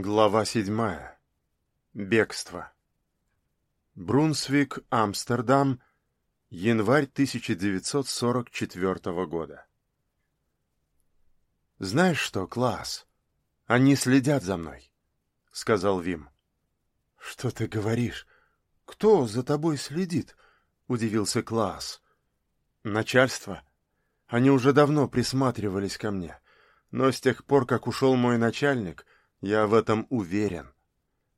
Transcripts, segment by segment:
Глава седьмая. Бегство. Брунсвик, Амстердам, январь 1944 года. «Знаешь что, Класс, они следят за мной», — сказал Вим. «Что ты говоришь? Кто за тобой следит?» — удивился Класс. «Начальство. Они уже давно присматривались ко мне, но с тех пор, как ушел мой начальник, — я в этом уверен.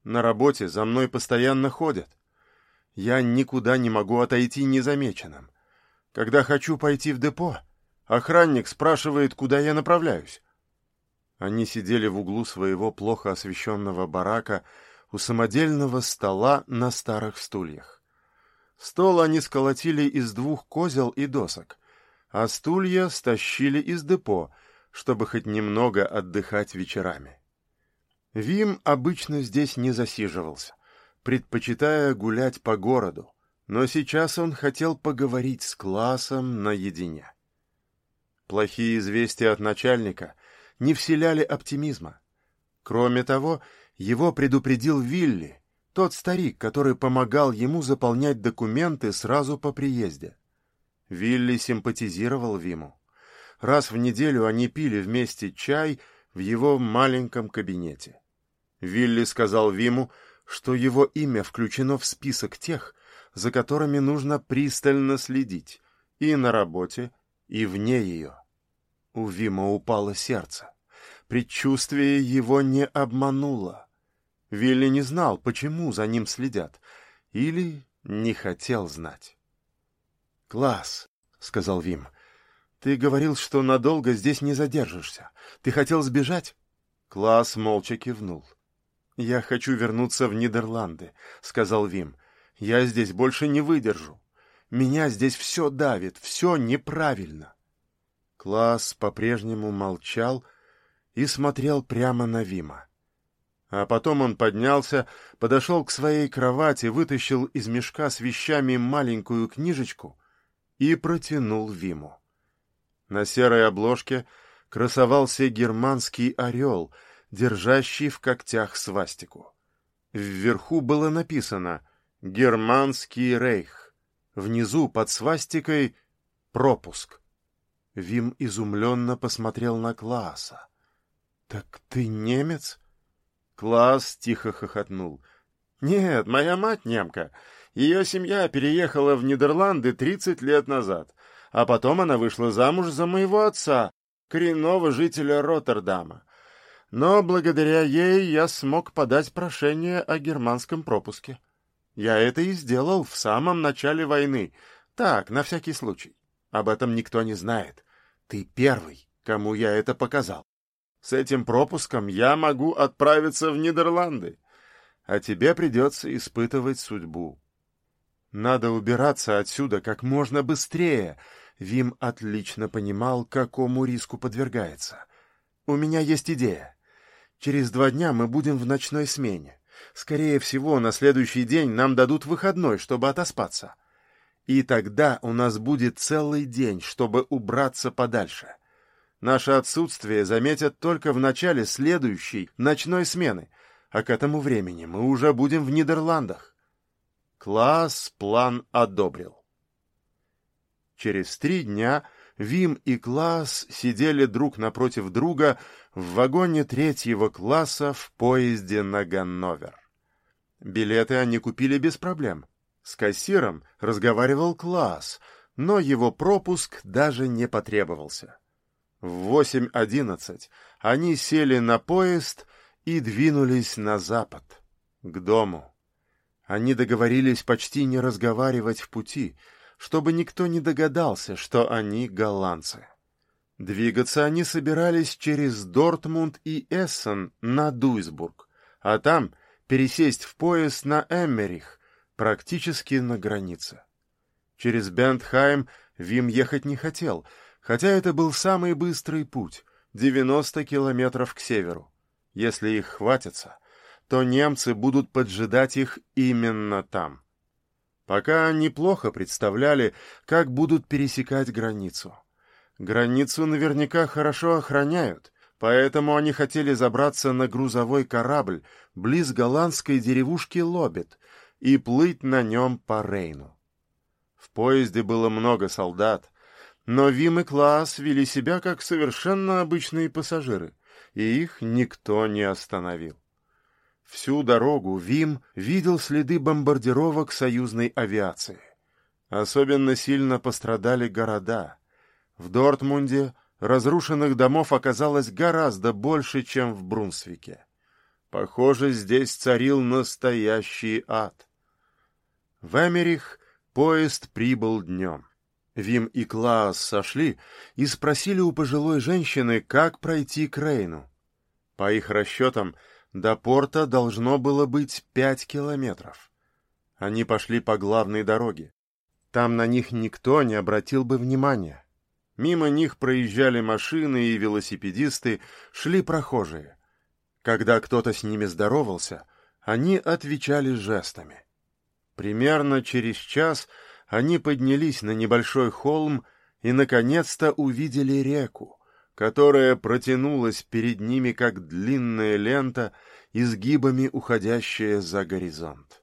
На работе за мной постоянно ходят. Я никуда не могу отойти незамеченным. Когда хочу пойти в депо, охранник спрашивает, куда я направляюсь. Они сидели в углу своего плохо освещенного барака у самодельного стола на старых стульях. Стол они сколотили из двух козел и досок, а стулья стащили из депо, чтобы хоть немного отдыхать вечерами. Вим обычно здесь не засиживался, предпочитая гулять по городу, но сейчас он хотел поговорить с классом наедине. Плохие известия от начальника не вселяли оптимизма. Кроме того, его предупредил Вилли, тот старик, который помогал ему заполнять документы сразу по приезде. Вилли симпатизировал Виму. Раз в неделю они пили вместе чай в его маленьком кабинете. Вилли сказал Виму, что его имя включено в список тех, за которыми нужно пристально следить, и на работе, и вне ее. У Вима упало сердце. Предчувствие его не обмануло. Вилли не знал, почему за ним следят, или не хотел знать. «Класс», — сказал Вим, — «ты говорил, что надолго здесь не задержишься. Ты хотел сбежать?» Класс молча кивнул. «Я хочу вернуться в Нидерланды», — сказал Вим. «Я здесь больше не выдержу. Меня здесь все давит, все неправильно». Класс по-прежнему молчал и смотрел прямо на Вима. А потом он поднялся, подошел к своей кровати, вытащил из мешка с вещами маленькую книжечку и протянул Виму. На серой обложке красовался германский орел — держащий в когтях свастику. Вверху было написано «Германский рейх». Внизу под свастикой «Пропуск». Вим изумленно посмотрел на Класса. «Так ты немец?» Класс тихо хохотнул. «Нет, моя мать немка. Ее семья переехала в Нидерланды тридцать лет назад, а потом она вышла замуж за моего отца, коренного жителя Роттердама но благодаря ей я смог подать прошение о германском пропуске. Я это и сделал в самом начале войны. Так, на всякий случай. Об этом никто не знает. Ты первый, кому я это показал. С этим пропуском я могу отправиться в Нидерланды, а тебе придется испытывать судьбу. Надо убираться отсюда как можно быстрее. Вим отлично понимал, какому риску подвергается. У меня есть идея. Через два дня мы будем в ночной смене. Скорее всего, на следующий день нам дадут выходной, чтобы отоспаться. И тогда у нас будет целый день, чтобы убраться подальше. Наше отсутствие заметят только в начале следующей ночной смены, а к этому времени мы уже будем в Нидерландах. Класс план одобрил. Через три дня Вим и Класс сидели друг напротив друга в вагоне третьего класса в поезде на Ганновер. Билеты они купили без проблем. С кассиром разговаривал Класс, но его пропуск даже не потребовался. В 8.11 они сели на поезд и двинулись на запад, к дому. Они договорились почти не разговаривать в пути — чтобы никто не догадался, что они голландцы. Двигаться они собирались через Дортмунд и Эссен на Дуйсбург, а там пересесть в поезд на Эммерих, практически на границе. Через Бентхайм Вим ехать не хотел, хотя это был самый быстрый путь — 90 километров к северу. Если их хватится, то немцы будут поджидать их именно там. Пока неплохо представляли, как будут пересекать границу. Границу наверняка хорошо охраняют, Поэтому они хотели забраться на грузовой корабль близ голландской деревушки Лобет и плыть на нем по Рейну. В поезде было много солдат, но Вим и Класс вели себя как совершенно обычные пассажиры, и их никто не остановил. Всю дорогу Вим видел следы бомбардировок союзной авиации. Особенно сильно пострадали города. В Дортмунде разрушенных домов оказалось гораздо больше, чем в Брунсвике. Похоже, здесь царил настоящий ад. В Эмерих поезд прибыл днем. Вим и Клаус сошли и спросили у пожилой женщины, как пройти к Рейну. По их расчетам, до порта должно было быть пять километров. Они пошли по главной дороге. Там на них никто не обратил бы внимания. Мимо них проезжали машины и велосипедисты, шли прохожие. Когда кто-то с ними здоровался, они отвечали жестами. Примерно через час они поднялись на небольшой холм и, наконец-то, увидели реку, которая протянулась перед ними, как длинная лента, изгибами уходящая за горизонт.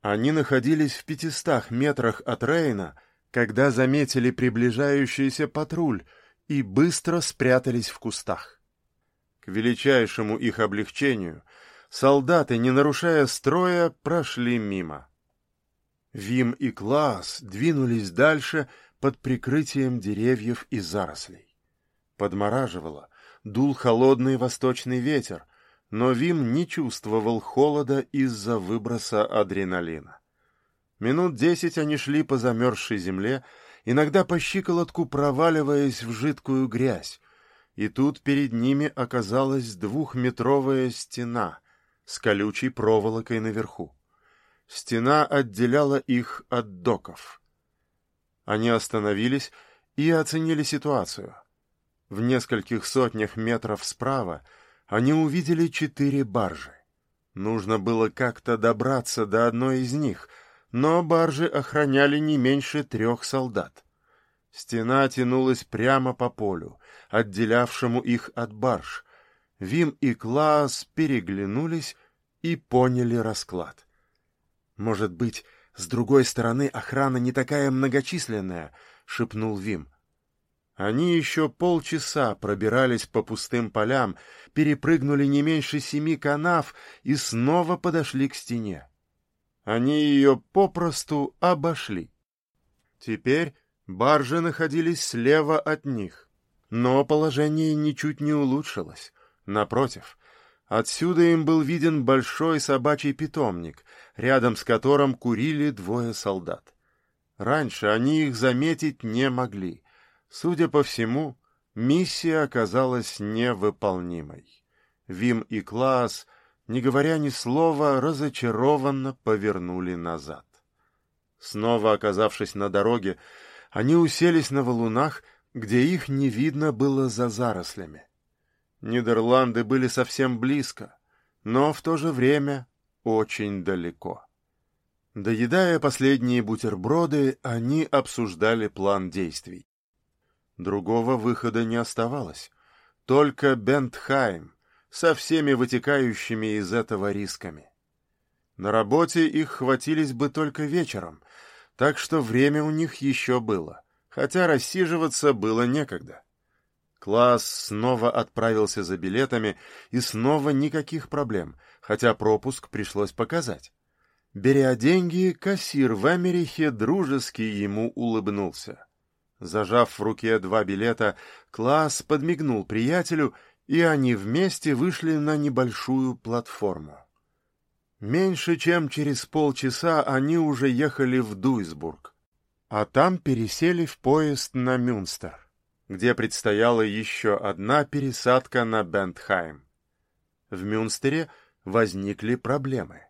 Они находились в пятистах метрах от Рейна — когда заметили приближающийся патруль и быстро спрятались в кустах. К величайшему их облегчению солдаты, не нарушая строя, прошли мимо. Вим и Класс двинулись дальше под прикрытием деревьев и зарослей. Подмораживало, дул холодный восточный ветер, но Вим не чувствовал холода из-за выброса адреналина. Минут десять они шли по замерзшей земле, иногда по щиколотку проваливаясь в жидкую грязь, и тут перед ними оказалась двухметровая стена с колючей проволокой наверху. Стена отделяла их от доков. Они остановились и оценили ситуацию. В нескольких сотнях метров справа они увидели четыре баржи. Нужно было как-то добраться до одной из них — но баржи охраняли не меньше трех солдат. Стена тянулась прямо по полю, отделявшему их от барж. Вим и Клаас переглянулись и поняли расклад. «Может быть, с другой стороны охрана не такая многочисленная?» — шепнул Вим. Они еще полчаса пробирались по пустым полям, перепрыгнули не меньше семи канав и снова подошли к стене. Они ее попросту обошли. Теперь баржи находились слева от них, но положение ничуть не улучшилось. Напротив, отсюда им был виден большой собачий питомник, рядом с которым курили двое солдат. Раньше они их заметить не могли. Судя по всему, миссия оказалась невыполнимой. Вим и Класс — не говоря ни слова, разочарованно повернули назад. Снова оказавшись на дороге, они уселись на валунах, где их не видно было за зарослями. Нидерланды были совсем близко, но в то же время очень далеко. Доедая последние бутерброды, они обсуждали план действий. Другого выхода не оставалось. Только Бентхайм, со всеми вытекающими из этого рисками. На работе их хватились бы только вечером, так что время у них еще было, хотя рассиживаться было некогда. Класс снова отправился за билетами, и снова никаких проблем, хотя пропуск пришлось показать. Беря деньги, кассир в Америхе дружески ему улыбнулся. Зажав в руке два билета, Класс подмигнул приятелю — и они вместе вышли на небольшую платформу. Меньше чем через полчаса они уже ехали в Дуйсбург, а там пересели в поезд на Мюнстер, где предстояла еще одна пересадка на Бентхайм. В Мюнстере возникли проблемы.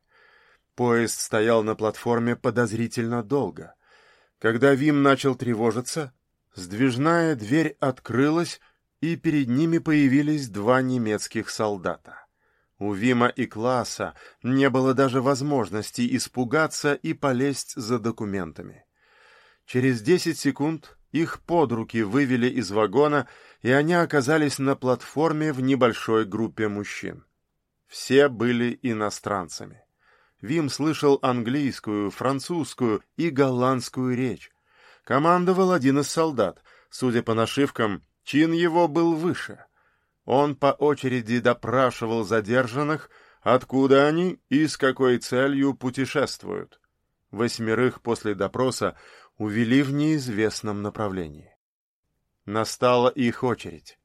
Поезд стоял на платформе подозрительно долго. Когда Вим начал тревожиться, сдвижная дверь открылась, и перед ними появились два немецких солдата. У Вима и Класса не было даже возможности испугаться и полезть за документами. Через десять секунд Их под руки вывели из вагона, и они оказались на платформе в небольшой группе мужчин. Все были иностранцами. Вим слышал английскую, французскую и голландскую речь. Командовал один из солдат. Судя по нашивкам, чин его был выше. Он по очереди допрашивал задержанных, откуда они и с какой целью путешествуют. Восьмерых после допроса увели в неизвестном направлении. Настала их очередь.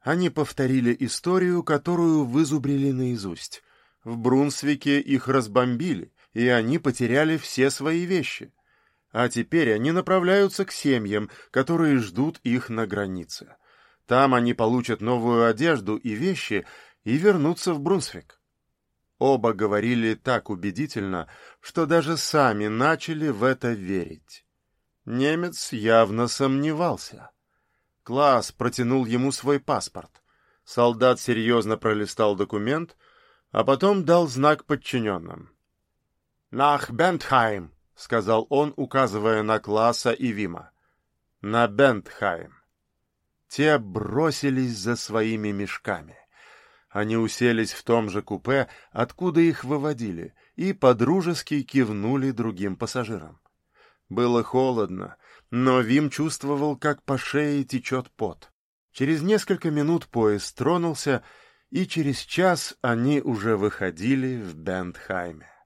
Они повторили историю, которую вызубрили наизусть. В Брунсвике их разбомбили, и они потеряли все свои вещи. А теперь они направляются к семьям, которые ждут их на границе. Там они получат новую одежду и вещи и вернутся в Брунсвик. Оба говорили так убедительно, что даже сами начали в это верить. Немец явно сомневался. Класс протянул ему свой паспорт. Солдат серьезно пролистал документ, а потом дал знак подчиненным. «Нах Бентхайм», — сказал он, указывая на Класса и Вима. «На Бентхайм». Те бросились за своими мешками. Они уселись в том же купе, откуда их выводили, и подружески кивнули другим пассажирам. Было холодно, но Вим чувствовал, как по шее течет пот. Через несколько минут поезд тронулся, и через час они уже выходили в Бендхайме.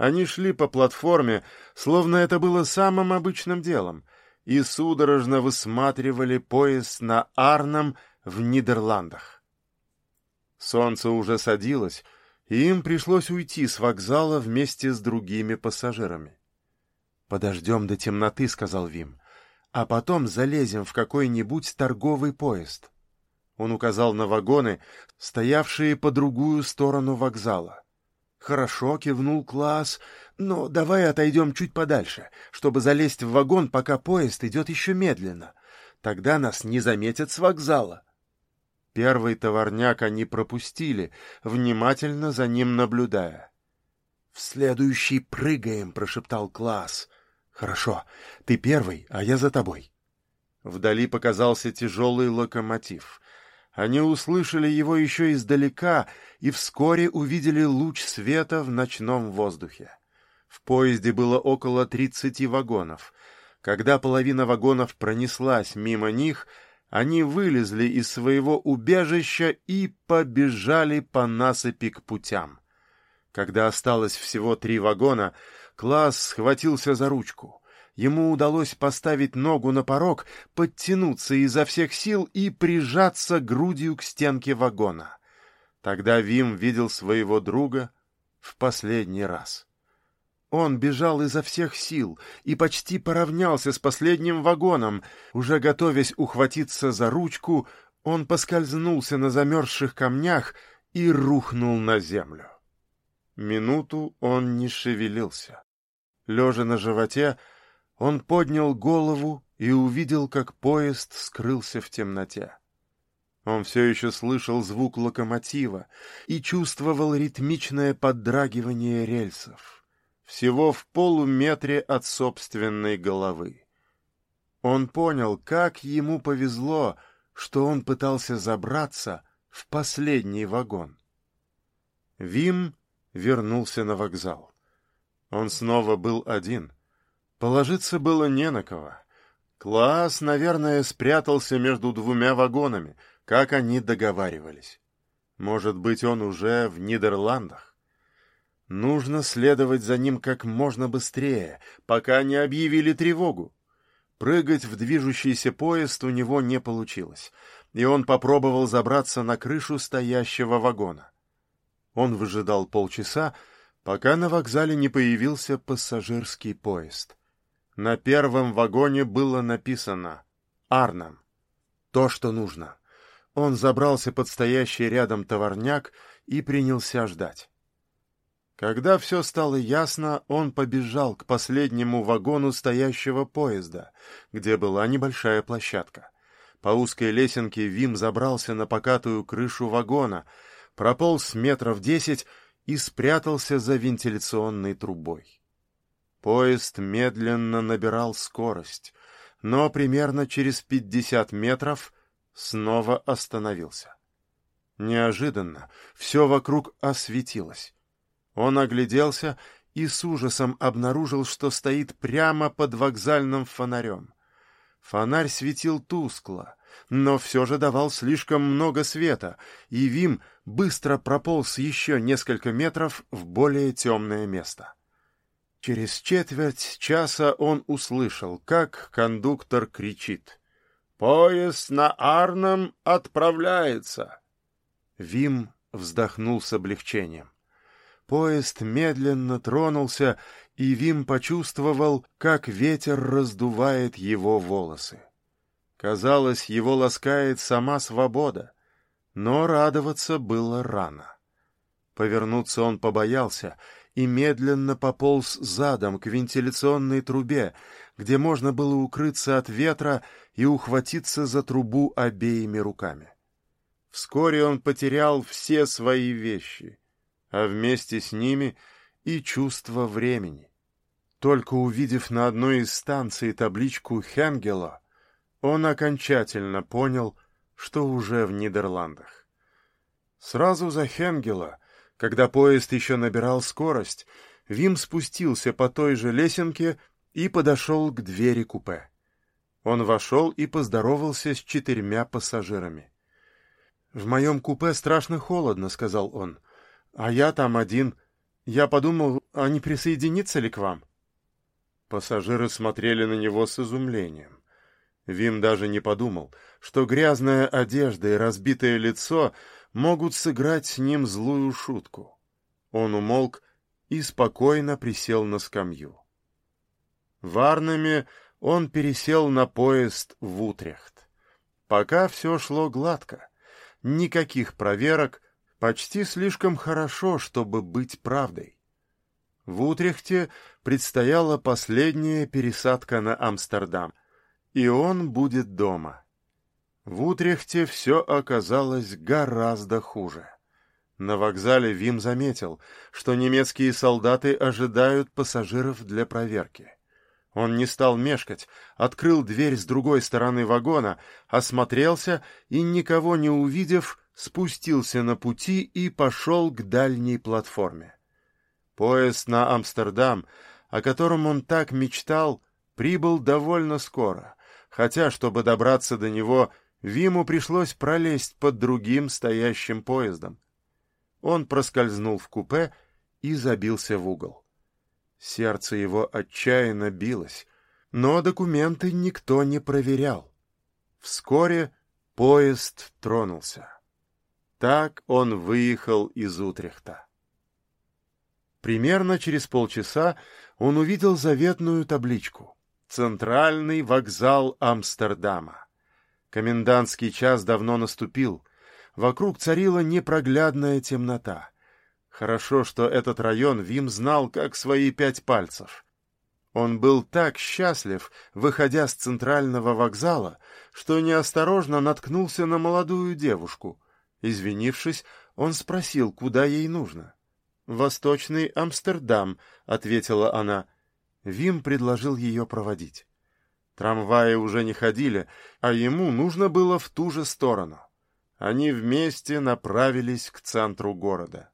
Они шли по платформе, словно это было самым обычным делом, и судорожно высматривали поезд на Арном в Нидерландах. Солнце уже садилось, и им пришлось уйти с вокзала вместе с другими пассажирами. «Подождем до темноты», — сказал Вим, — «а потом залезем в какой-нибудь торговый поезд». Он указал на вагоны, стоявшие по другую сторону вокзала. «Хорошо», — кивнул Класс, — «но давай отойдем чуть подальше, чтобы залезть в вагон, пока поезд идет еще медленно. Тогда нас не заметят с вокзала». Первый товарняк они пропустили, внимательно за ним наблюдая. «В следующий прыгаем», — прошептал Класс. «Хорошо, ты первый, а я за тобой». Вдали показался тяжелый локомотив. Они услышали его еще издалека и вскоре увидели луч света в ночном воздухе. В поезде было около тридцати вагонов. Когда половина вагонов пронеслась мимо них, они вылезли из своего убежища и побежали по насыпи к путям. Когда осталось всего три вагона, Класс схватился за ручку. Ему удалось поставить ногу на порог, подтянуться изо всех сил и прижаться грудью к стенке вагона. Тогда Вим видел своего друга в последний раз. Он бежал изо всех сил и почти поравнялся с последним вагоном. Уже готовясь ухватиться за ручку, он поскользнулся на замерзших камнях и рухнул на землю. Минуту он не шевелился. Лежа на животе, он поднял голову и увидел, как поезд скрылся в темноте. Он все еще слышал звук локомотива и чувствовал ритмичное поддрагивание рельсов, всего в полуметре от собственной головы. Он понял, как ему повезло, что он пытался забраться в последний вагон. Вим вернулся на вокзал. Он снова был один. Положиться было не на кого. Класс, наверное, спрятался между двумя вагонами, как они договаривались. Может быть, он уже в Нидерландах. Нужно следовать за ним как можно быстрее, пока не объявили тревогу. Прыгать в движущийся поезд у него не получилось, и он попробовал забраться на крышу стоящего вагона. Он выжидал полчаса, пока на вокзале не появился пассажирский поезд. На первом вагоне было написано «Арнам». То, что нужно. Он забрался под стоящий рядом товарняк и принялся ждать. Когда все стало ясно, он побежал к последнему вагону стоящего поезда, где была небольшая площадка. По узкой лесенке Вим забрался на покатую крышу вагона, прополз метров десять и спрятался за вентиляционной трубой. Поезд медленно набирал скорость. но примерно через пятьдесят метров снова остановился. Неожиданно все вокруг осветилось. Он огляделся и с ужасом обнаружил, что стоит прямо под вокзальным фонарем. Фонарь светил тускло, но все же давал слишком много света, и Вим быстро прополз еще несколько метров в более темное место. Через четверть часа он услышал, как кондуктор кричит. «Поезд на Арном отправляется!» Вим вздохнул с облегчением. Поезд медленно тронулся, и Вим почувствовал, как ветер раздувает его волосы. Казалось, его ласкает сама свобода, но радоваться было рано. Повернуться он побоялся и медленно пополз задом к вентиляционной трубе, где можно было укрыться от ветра и ухватиться за трубу обеими руками. Вскоре он потерял все свои вещи а вместе с ними и чувство времени. Только увидев на одной из станций табличку Хенгела, он окончательно понял, что уже в Нидерландах. Сразу за Хенгела, когда поезд еще набирал скорость, Вим спустился по той же лесенке и подошел к двери купе. Он вошел и поздоровался с четырьмя пассажирами. «В моем купе страшно холодно», — сказал он. А я там один. Я подумал, а не присоединиться ли к вам? Пассажиры смотрели на него с изумлением. Вим даже не подумал, что грязная одежда и разбитое лицо могут сыграть с ним злую шутку. Он умолк и спокойно присел на скамью. В Арнаме он пересел на поезд в Утрехт. Пока все шло гладко. Никаких проверок, Почти слишком хорошо, чтобы быть правдой. В Утрехте предстояла последняя пересадка на Амстердам, и он будет дома. В Утрехте все оказалось гораздо хуже. На вокзале Вим заметил, что немецкие солдаты ожидают пассажиров для проверки. Он не стал мешкать, открыл дверь с другой стороны вагона, осмотрелся и, никого не увидев, спустился на пути и пошел к дальней платформе. Поезд на Амстердам, о котором он так мечтал, прибыл довольно скоро, хотя, чтобы добраться до него, Виму пришлось пролезть под другим стоящим поездом. Он проскользнул в купе и забился в угол. Сердце его отчаянно билось, но документы никто не проверял. Вскоре поезд тронулся. Так он выехал из Утрехта. Примерно через полчаса он увидел заветную табличку «Центральный вокзал Амстердама». Комендантский час давно наступил. Вокруг царила непроглядная темнота. Хорошо, что этот район Вим знал как свои пять пальцев. Он был так счастлив, выходя с центрального вокзала, что неосторожно наткнулся на молодую девушку — Извинившись, он спросил, куда ей нужно. «Восточный Амстердам», — ответила она. Вим предложил ее проводить. Трамваи уже не ходили, а ему нужно было в ту же сторону. Они вместе направились к центру города.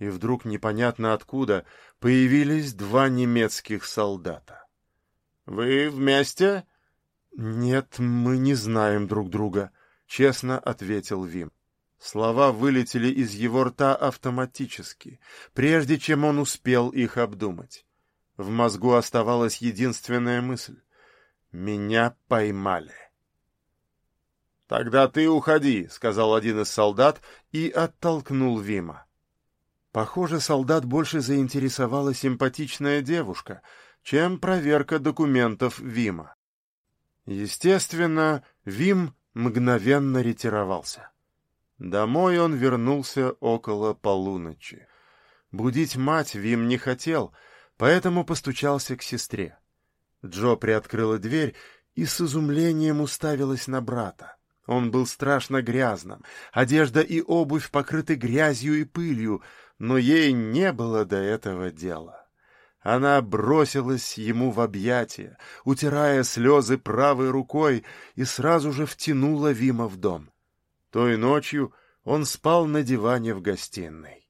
И вдруг непонятно откуда появились два немецких солдата. «Вы вместе?» «Нет, мы не знаем друг друга», — честно ответил Вим. Слова вылетели из его рта автоматически, прежде чем он успел их обдумать. В мозгу оставалась единственная мысль — «Меня поймали». «Тогда ты уходи», — сказал один из солдат и оттолкнул Вима. Похоже, солдат больше заинтересовала симпатичная девушка, чем проверка документов Вима. Естественно, Вим мгновенно ретировался. Домой он вернулся около полуночи. Будить мать Вим не хотел, поэтому постучался к сестре. Джо приоткрыла дверь и с изумлением уставилась на брата. Он был страшно грязным, одежда и обувь покрыты грязью и пылью, но ей не было до этого дела. Она бросилась ему в объятия, утирая слезы правой рукой, и сразу же втянула Вима в дом. Той ночью он спал на диване в гостиной.